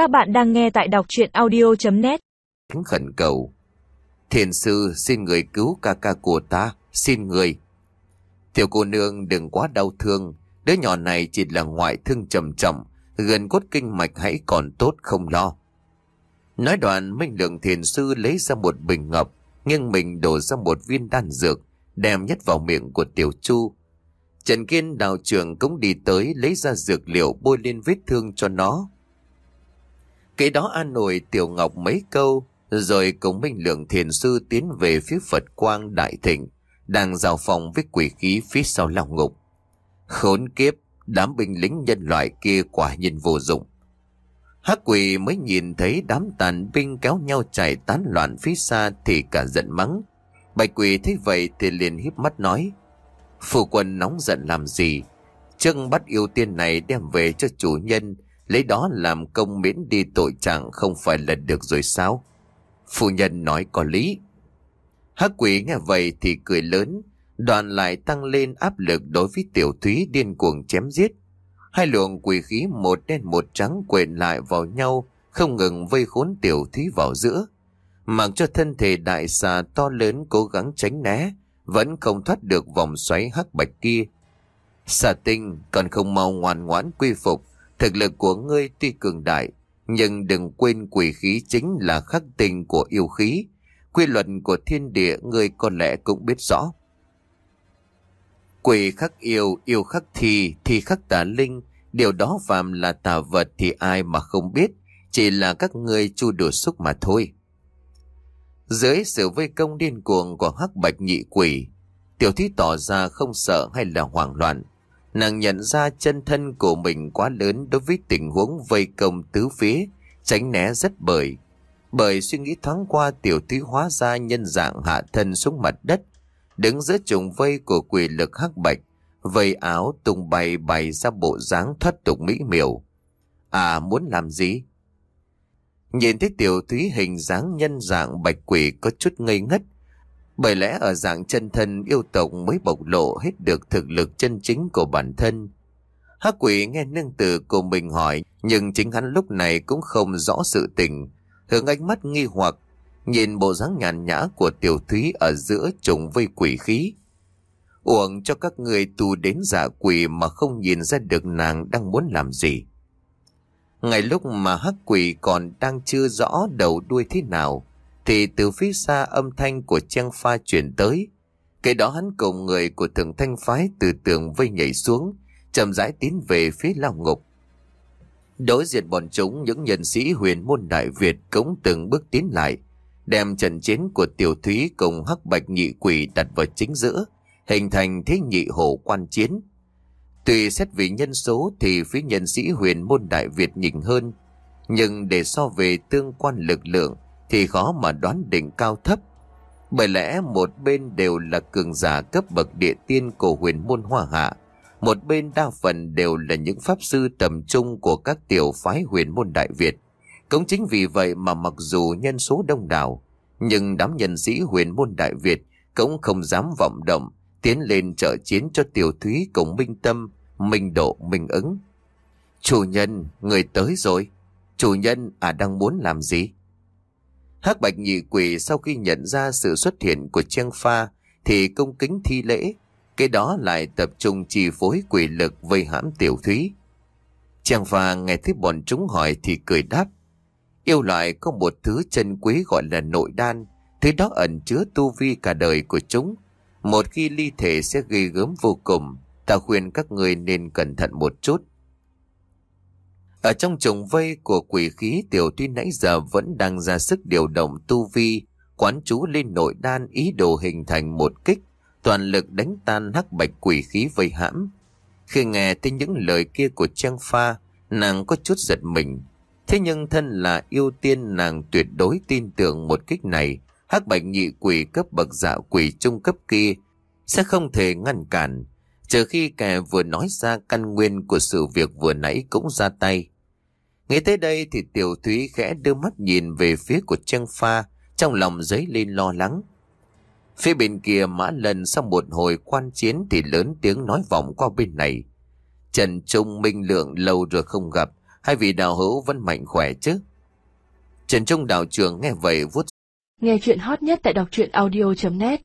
Các bạn đang nghe tại đọc chuyện audio.net khẩn cầu. Thiền sư xin người cứu ca ca của ta, xin người. Tiểu cô nương đừng quá đau thương, đứa nhỏ này chỉ là ngoại thương trầm trọng, gần cốt kinh mạch hãy còn tốt không lo. Nói đoạn Minh Lượng Thiền Sư lấy ra một bình ngọc, nghiêng mình đổ ra một viên đan dược, đem nhét vào miệng của Tiểu Chu. Trần Kiên đào trưởng cũng đi tới lấy ra dược liệu bôi lên vết thương cho nó. Kế đó an nổi Tiểu Ngọc mấy câu, rồi cùng Minh Lượng Thiền Sư tiến về phía Phật Quang Đại Thịnh, đang giao phòng với quỷ khí phía sau lòng ngục. Khốn kiếp, đám binh lính nhân loại kia quả nhiên vô dụng. Hắc quỷ mới nhìn thấy đám tàn binh kéo nhau chạy tán loạn phía xa thì cả giận mắng. Bạch quỷ thấy vậy thì liền híp mắt nói. Phu quân nóng giận làm gì? Trưng bắt yêu tiên này đem về cho chủ nhân, lấy đó làm công miễn đi tội trạng không phải là được rồi sao? Phu nhân nói có lý. Hắc quỷ nghe vậy thì cười lớn, đoàn lại tăng lên áp lực đối với tiểu thúy điên cuồng chém giết. Hai luồng quỷ khí một đen một trắng quện lại vào nhau, không ngừng vây khốn tiểu thúy vào giữa. Mặc cho thân thể đại xà to lớn cố gắng tránh né, vẫn không thoát được vòng xoáy hắc bạch kia. Xà tinh còn không mau ngoan ngoãn quy phục, thực lực của ngươi tuy cường đại, nhưng đừng quên quỷ khí chính là khắc tinh của yêu khí. Quy luật của thiên địa ngươi có lẽ cũng biết rõ. Quỷ khắc yêu, yêu khắc thi, thi khắc tà linh. Điều đó phàm là tà vật thì ai mà không biết. Chỉ là các ngươi chu đùa xúc mà thôi. Dưới sự vây công điên cuồng của hắc bạch nhị quỷ, tiểu thí tỏ ra không sợ hay là hoảng loạn. Nàng nhận ra chân thân của mình quá lớn đối với tình huống vây công tứ phía, tránh né rất bởi. Bởi suy nghĩ thoáng qua tiểu thúy hóa ra nhân dạng hạ thân xuống mặt đất, đứng giữa trùng vây của quỷ lực hắc bạch, vây áo tung bay bày ra bộ dáng thoát tục mỹ miều. À muốn làm gì? Nhìn thấy tiểu thúy hình dáng nhân dạng bạch quỷ có chút ngây ngất, bởi lẽ ở dạng chân thân yêu tộc mới bộc lộ hết được thực lực chân chính của bản thân. Hắc quỷ nghe nương tử của mình hỏi, nhưng chính hắn lúc này cũng không rõ sự tình. Hướng ánh mắt nghi hoặc, nhìn bộ dáng nhàn nhã của tiểu thúy ở giữa trùng vây quỷ khí. Uổng cho các người tù đến giả quỷ mà không nhìn ra được nàng đang muốn làm gì. Ngay lúc mà hắc quỷ còn đang chưa rõ đầu đuôi thế nào, thì từ phía xa âm thanh của trang pha chuyển tới. Cái đó hắn cùng người của thường thanh phái từ tường vây nhảy xuống, chậm rãi tiến về phía lao ngục. Đối diện bọn chúng, những nhân sĩ huyền môn Đại Việt cũng từng bước tiến lại, đem trận chiến của tiểu thúy cùng hắc bạch nhị quỷ đặt vào chính giữa, hình thành thế nhị hổ quan chiến. Tuy xét về nhân số thì phía nhân sĩ huyền môn Đại Việt nhỉnh hơn, nhưng để so về tương quan lực lượng thì khó mà đoán định cao thấp. Bởi lẽ một bên đều là cường giả cấp bậc địa tiên của huyền môn hoa hạ, một bên đa phần đều là những pháp sư tầm trung của các tiểu phái huyền môn Đại Việt. Cũng chính vì vậy mà mặc dù nhân số đông đảo, nhưng đám nhân sĩ huyền môn Đại Việt cũng không dám vọng động, tiến lên trợ chiến cho tiểu thúy cùng minh tâm, minh độ, minh ứng. Chủ nhân, người tới rồi. Chủ nhân, à đang muốn làm gì? Hắc bạch nhị quỷ sau khi nhận ra sự xuất hiện của Trang Pha thì công kính thi lễ, cái đó lại tập trung chi phối quỷ lực vây hãm tiểu thúy. Trang Pha nghe thấy bọn chúng hỏi thì cười đáp. Yêu loại có một thứ chân quý gọi là nội đan, thứ đó ẩn chứa tu vi cả đời của chúng. Một khi ly thể sẽ gây gớm vô cùng, ta khuyên các người nên cẩn thận một chút. Ở trong trùng vây của quỷ khí tiểu tuy nãy giờ vẫn đang ra sức điều động tu vi, quán chú lên nội đan ý đồ hình thành một kích, toàn lực đánh tan hắc bạch quỷ khí vây hãm. Khi nghe thấy những lời kia của Trang Pha, nàng có chút giật mình. Thế nhưng thân là yêu tiên nàng tuyệt đối tin tưởng một kích này, hắc bạch nhị quỷ cấp bậc dạ quỷ trung cấp kia sẽ không thể ngăn cản, trừ khi kẻ vừa nói ra căn nguyên của sự việc vừa nãy cũng ra tay. Nghe tới đây thì tiểu thúy khẽ đưa mắt nhìn về phía của Trang Pha, trong lòng dấy lên lo lắng. Phía bên kia mã lần sau một hồi quan chiến thì lớn tiếng nói vọng qua bên này. Trần Trung Minh Lượng lâu rồi không gặp, Hai vị đạo hữu vẫn mạnh khỏe chứ? Trần Trung đạo trưởng nghe vậy vuốt Nghe chuyện hot nhất tại đọc truyện audio.net